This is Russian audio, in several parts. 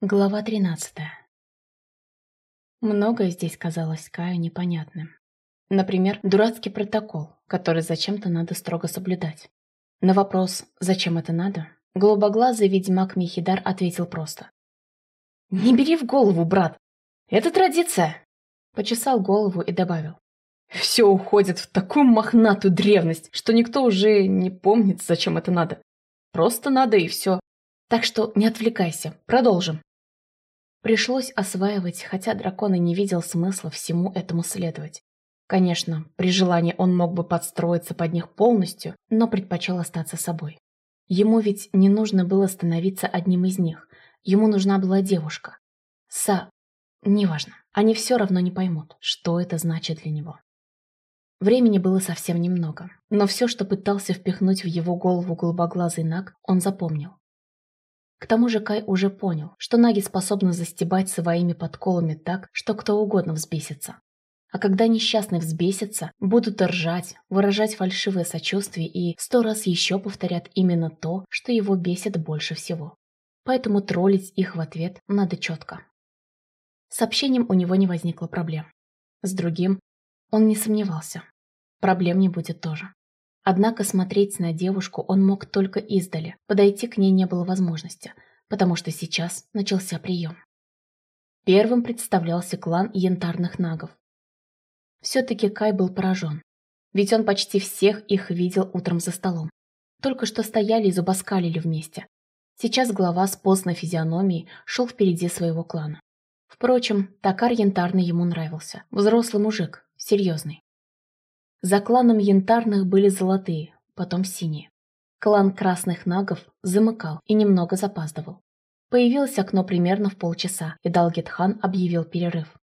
Глава 13. Многое здесь казалось Каю непонятным. Например, дурацкий протокол, который зачем-то надо строго соблюдать. На вопрос «Зачем это надо?» голубоглазый ведьмак Михидар ответил просто. «Не бери в голову, брат! Это традиция!» Почесал голову и добавил. «Все уходит в такую мохнатую древность, что никто уже не помнит, зачем это надо. Просто надо и все. Так что не отвлекайся, продолжим». Пришлось осваивать, хотя дракон и не видел смысла всему этому следовать. Конечно, при желании он мог бы подстроиться под них полностью, но предпочел остаться собой. Ему ведь не нужно было становиться одним из них. Ему нужна была девушка. Са... Неважно. Они все равно не поймут, что это значит для него. Времени было совсем немного, но все, что пытался впихнуть в его голову голубоглазый Наг, он запомнил. К тому же Кай уже понял, что наги способны застебать своими подколами так, что кто угодно взбесится. А когда несчастный взбесится, будут ржать, выражать фальшивое сочувствие и сто раз еще повторят именно то, что его бесит больше всего. Поэтому троллить их в ответ надо четко. С общением у него не возникло проблем. С другим он не сомневался. Проблем не будет тоже. Однако смотреть на девушку он мог только издали, подойти к ней не было возможности, потому что сейчас начался прием. Первым представлялся клан янтарных нагов. Все-таки Кай был поражен, ведь он почти всех их видел утром за столом. Только что стояли и зубоскалили вместе. Сейчас глава с постной физиономией шел впереди своего клана. Впрочем, Такар янтарный ему нравился. Взрослый мужик, серьезный. За кланом янтарных были золотые, потом синие. Клан красных нагов замыкал и немного запаздывал. Появилось окно примерно в полчаса, и Далгетхан объявил перерыв.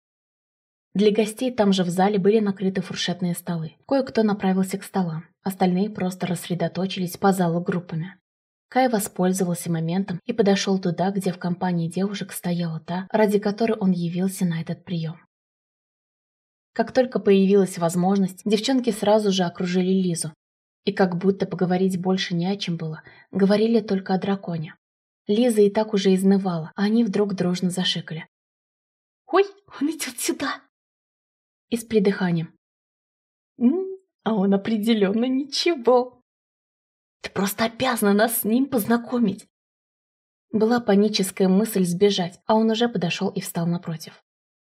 Для гостей там же в зале были накрыты фуршетные столы. Кое-кто направился к столам, остальные просто рассредоточились по залу группами. Кай воспользовался моментом и подошел туда, где в компании девушек стояла та, ради которой он явился на этот прием. Как только появилась возможность, девчонки сразу же окружили Лизу. И как будто поговорить больше не о чем было, говорили только о драконе. Лиза и так уже изнывала, а они вдруг дружно зашикали. «Ой, он идет сюда!» И с придыханием. «М а он определенно ничего!» «Ты просто обязана нас с ним познакомить!» Была паническая мысль сбежать, а он уже подошел и встал напротив.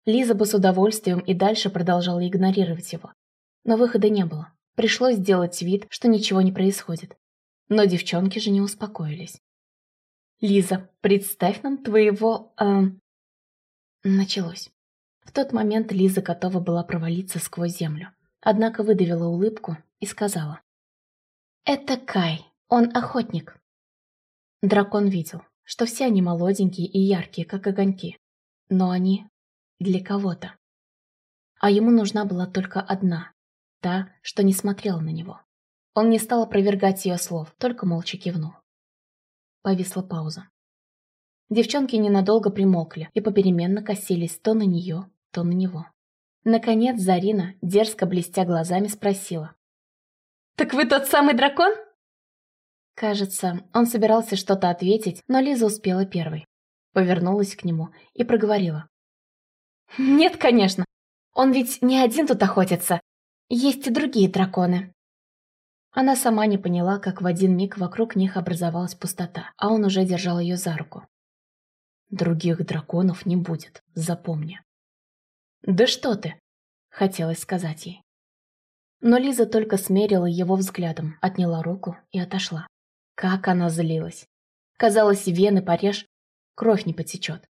Лиза бы с удовольствием и дальше продолжала игнорировать его. Но выхода не было. Пришлось сделать вид, что ничего не происходит. Но девчонки же не успокоились. «Лиза, представь нам твоего...» эм... Началось. В тот момент Лиза готова была провалиться сквозь землю. Однако выдавила улыбку и сказала. «Это Кай, он охотник». Дракон видел, что все они молоденькие и яркие, как огоньки. Но они для кого-то. А ему нужна была только одна, та, что не смотрела на него. Он не стал опровергать ее слов, только молча кивнул. Повисла пауза. Девчонки ненадолго примолкли и попеременно косились то на нее, то на него. Наконец Зарина, дерзко блестя глазами, спросила. «Так вы тот самый дракон?» Кажется, он собирался что-то ответить, но Лиза успела первой. Повернулась к нему и проговорила. «Нет, конечно. Он ведь не один тут охотится. Есть и другие драконы». Она сама не поняла, как в один миг вокруг них образовалась пустота, а он уже держал ее за руку. «Других драконов не будет, запомни». «Да что ты!» — хотелось сказать ей. Но Лиза только смерила его взглядом, отняла руку и отошла. Как она злилась. Казалось, вены порежь, кровь не потечет.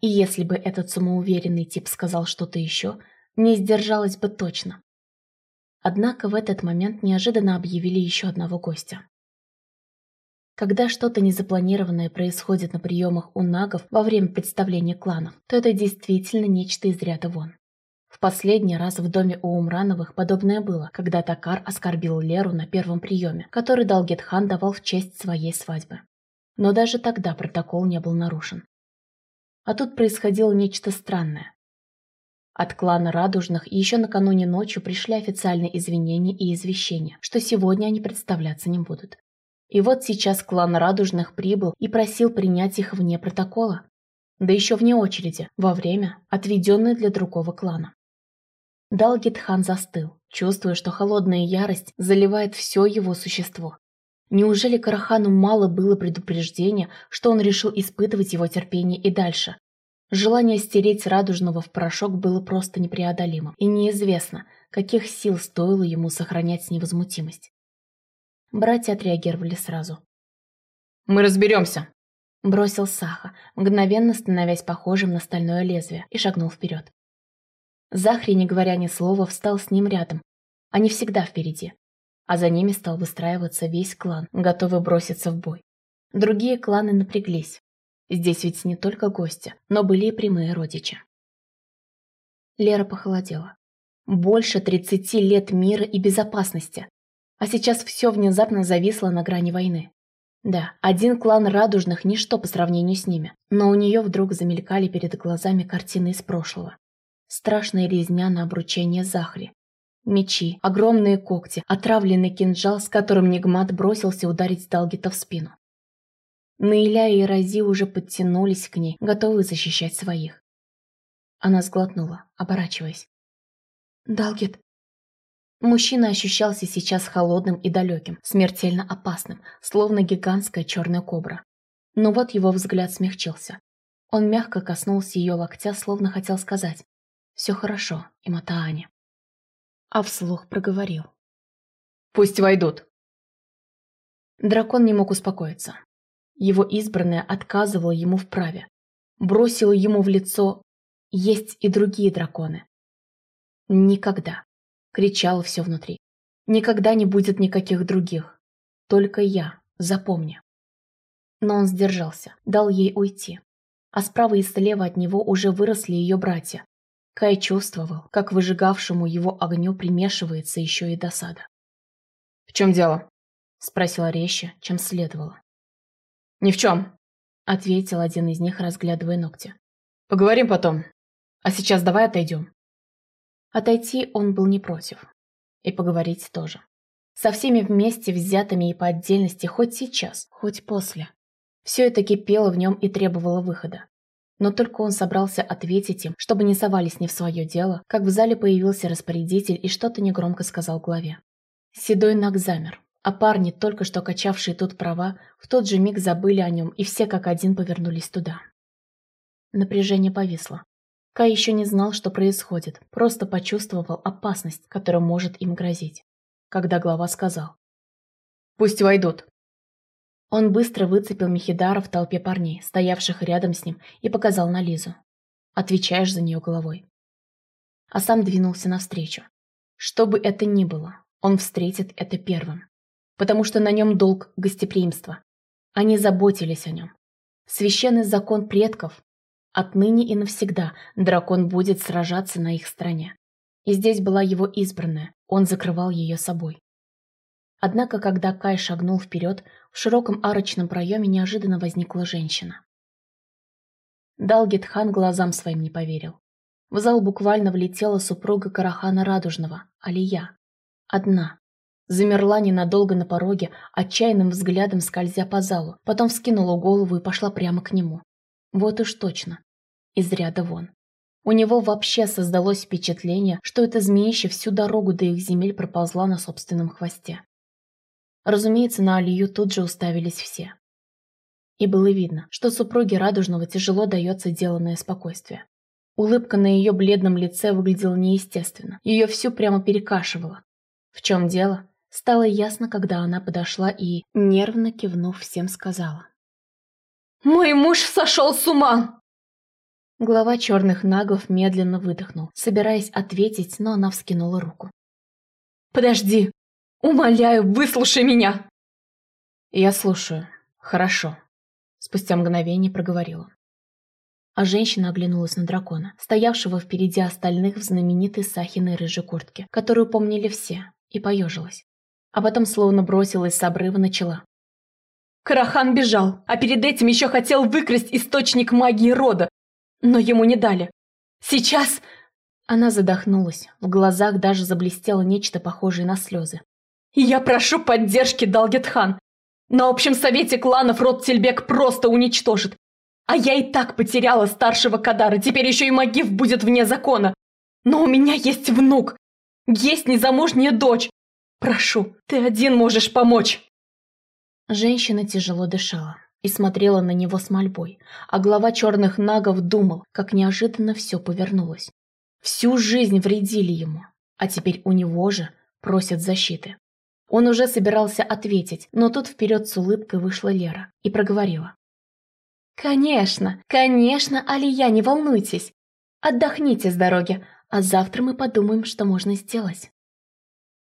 И если бы этот самоуверенный тип сказал что-то еще, не сдержалась бы точно. Однако в этот момент неожиданно объявили еще одного гостя. Когда что-то незапланированное происходит на приемах у нагов во время представления кланов, то это действительно нечто из ряда вон. В последний раз в доме у Умрановых подобное было, когда Такар оскорбил Леру на первом приеме, который Далгетхан давал в честь своей свадьбы. Но даже тогда протокол не был нарушен. А тут происходило нечто странное. От клана Радужных еще накануне ночью пришли официальные извинения и извещения, что сегодня они представляться не будут. И вот сейчас клан Радужных прибыл и просил принять их вне протокола. да еще вне очереди, во время, отведенное для другого клана. Далгит-хан застыл, чувствуя, что холодная ярость заливает все его существо. Неужели Карахану мало было предупреждения, что он решил испытывать его терпение и дальше? Желание стереть Радужного в порошок было просто непреодолимым, и неизвестно, каких сил стоило ему сохранять невозмутимость. Братья отреагировали сразу. «Мы разберемся!» Бросил Саха, мгновенно становясь похожим на стальное лезвие, и шагнул вперед. Захри, не говоря ни слова, встал с ним рядом. Они всегда впереди. А за ними стал выстраиваться весь клан, готовый броситься в бой. Другие кланы напряглись. Здесь ведь не только гости, но были и прямые родичи. Лера похолодела. Больше 30 лет мира и безопасности. А сейчас все внезапно зависло на грани войны. Да, один клан радужных – ничто по сравнению с ними, но у нее вдруг замелькали перед глазами картины из прошлого. Страшная резня на обручение Захри. Мечи, огромные когти, отравленный кинжал, с которым Нигмат бросился ударить Далгита в спину. Наиля и Рази уже подтянулись к ней, готовые защищать своих. Она сглотнула, оборачиваясь. «Далгит, Мужчина ощущался сейчас холодным и далеким, смертельно опасным, словно гигантская черная кобра. Но вот его взгляд смягчился. Он мягко коснулся ее локтя, словно хотел сказать «Все хорошо, Иматаане». А вслух проговорил. «Пусть войдут». Дракон не мог успокоиться. Его избранная отказывала ему в праве. Бросила ему в лицо «Есть и другие драконы». Никогда кричало все внутри. Никогда не будет никаких других. Только я, запомни. Но он сдержался, дал ей уйти. А справа и слева от него уже выросли ее братья. Кай чувствовал, как выжигавшему его огню примешивается еще и досада. «В чем дело?» – спросила резче, чем следовало. «Ни в чем», – ответил один из них, разглядывая ногти. «Поговорим потом. А сейчас давай отойдем». Отойти он был не против. И поговорить тоже. Со всеми вместе, взятыми и по отдельности, хоть сейчас, хоть после. Все это кипело в нем и требовало выхода. Но только он собрался ответить им, чтобы не совались не в свое дело, как в зале появился распорядитель и что-то негромко сказал главе. Седой Наг замер, а парни, только что качавшие тут права, в тот же миг забыли о нем и все как один повернулись туда. Напряжение повисло. Кай еще не знал, что происходит, просто почувствовал опасность, которая может им грозить. Когда глава сказал. «Пусть войдут». Он быстро выцепил Михидара в толпе парней, стоявших рядом с ним, и показал на Лизу. «Отвечаешь за нее головой». А сам двинулся навстречу. Что бы это ни было, он встретит это первым. Потому что на нем долг гостеприимства. Они заботились о нем. Священный закон предков, Отныне и навсегда дракон будет сражаться на их стороне. И здесь была его избранная, он закрывал ее собой. Однако, когда Кай шагнул вперед, в широком арочном проеме неожиданно возникла женщина. Далгет-хан глазам своим не поверил. В зал буквально влетела супруга Карахана Радужного, Алия. Одна. Замерла ненадолго на пороге, отчаянным взглядом скользя по залу, потом вскинула голову и пошла прямо к нему. Вот уж точно. Из ряда вон. У него вообще создалось впечатление, что эта змеища всю дорогу до их земель проползла на собственном хвосте. Разумеется, на Алию тут же уставились все. И было видно, что супруге Радужного тяжело дается деланное спокойствие. Улыбка на ее бледном лице выглядела неестественно. Ее всю прямо перекашивало. В чем дело? Стало ясно, когда она подошла и, нервно кивнув, всем сказала. «Мой муж сошел с ума!» Глава черных нагов медленно выдохнул, собираясь ответить, но она вскинула руку. «Подожди! Умоляю, выслушай меня!» «Я слушаю. Хорошо», — спустя мгновение проговорила. А женщина оглянулась на дракона, стоявшего впереди остальных в знаменитой Сахиной рыжей куртке, которую помнили все, и поежилась. А потом словно бросилась с обрыва начала. Карахан бежал, а перед этим еще хотел выкрасть источник магии рода, но ему не дали. Сейчас...» Она задохнулась, в глазах даже заблестело нечто похожее на слезы. «Я прошу поддержки, Далгетхан. На общем совете кланов род Тельбек просто уничтожит. А я и так потеряла старшего Кадара, теперь еще и Магив будет вне закона. Но у меня есть внук, есть незамужняя дочь. Прошу, ты один можешь помочь. Женщина тяжело дышала и смотрела на него с мольбой, а глава черных нагов думал, как неожиданно все повернулось. Всю жизнь вредили ему, а теперь у него же просят защиты. Он уже собирался ответить, но тут вперед с улыбкой вышла Лера и проговорила. «Конечно, конечно, Алия, не волнуйтесь. Отдохните с дороги, а завтра мы подумаем, что можно сделать».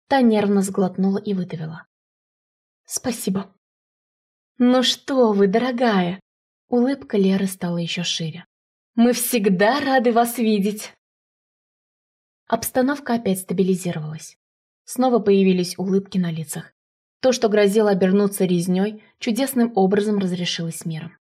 Та нервно сглотнула и выдавила. «Спасибо». «Ну что вы, дорогая!» Улыбка Леры стала еще шире. «Мы всегда рады вас видеть!» Обстановка опять стабилизировалась. Снова появились улыбки на лицах. То, что грозило обернуться резней, чудесным образом разрешилось миром.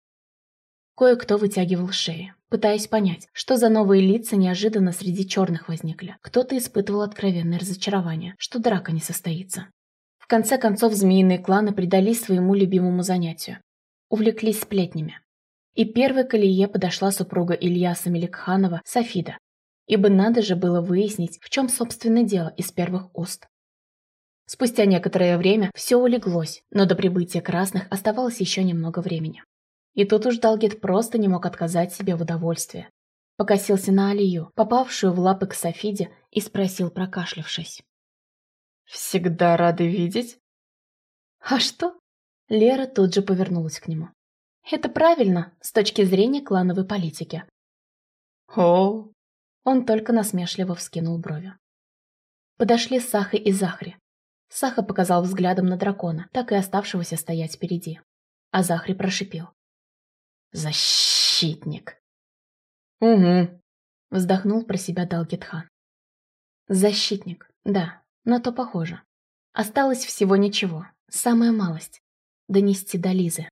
Кое-кто вытягивал шеи, пытаясь понять, что за новые лица неожиданно среди черных возникли. Кто-то испытывал откровенное разочарование, что драка не состоится. В конце концов, змеиные кланы предались своему любимому занятию. Увлеклись сплетнями. И первой к Илье подошла супруга Ильяса Меликханова, Софида. Ибо надо же было выяснить, в чем собственно дело из первых уст. Спустя некоторое время все улеглось, но до прибытия красных оставалось еще немного времени. И тут уж Далгет просто не мог отказать себе в удовольствии. Покосился на Алию, попавшую в лапы к Софиде, и спросил, прокашлявшись. «Всегда рады видеть?» «А что?» Лера тут же повернулась к нему. «Это правильно, с точки зрения клановой политики». «О!» Он только насмешливо вскинул брови. Подошли Саха и Захри. Саха показал взглядом на дракона, так и оставшегося стоять впереди. А Захри прошипел. Защитник. Угу. Вздохнул про себя Далгетхан. Защитник, да, на то похоже. Осталось всего ничего, самая малость. Донести до Лизы.